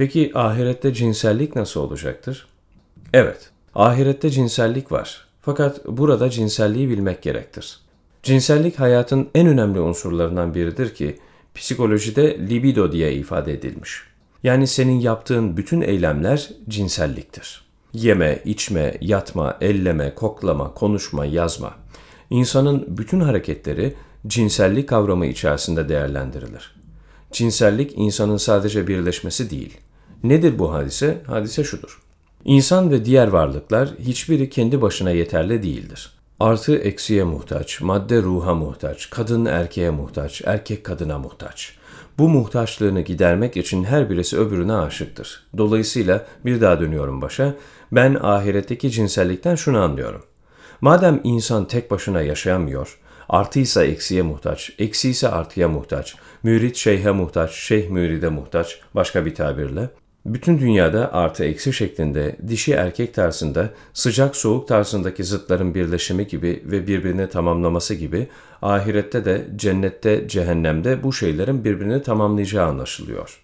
Peki ahirette cinsellik nasıl olacaktır? Evet, ahirette cinsellik var. Fakat burada cinselliği bilmek gerektir. Cinsellik hayatın en önemli unsurlarından biridir ki psikolojide libido diye ifade edilmiş. Yani senin yaptığın bütün eylemler cinselliktir. Yeme, içme, yatma, elleme, koklama, konuşma, yazma. İnsanın bütün hareketleri cinsellik kavramı içerisinde değerlendirilir. Cinsellik insanın sadece birleşmesi değil. Nedir bu hadise? Hadise şudur. İnsan ve diğer varlıklar hiçbiri kendi başına yeterli değildir. Artı eksiye muhtaç, madde ruha muhtaç, kadın erkeğe muhtaç, erkek kadına muhtaç. Bu muhtaçlığını gidermek için her birisi öbürüne aşıktır. Dolayısıyla bir daha dönüyorum başa, ben ahiretteki cinsellikten şunu anlıyorum. Madem insan tek başına yaşayamıyor, artıysa eksiye muhtaç, eksi ise artıya muhtaç, mürit şeyhe muhtaç, şeyh müride muhtaç, başka bir tabirle, bütün dünyada artı eksi şeklinde dişi erkek tarzında sıcak soğuk tarzındaki zıtların birleşimi gibi ve birbirini tamamlaması gibi ahirette de cennette cehennemde bu şeylerin birbirini tamamlayacağı anlaşılıyor.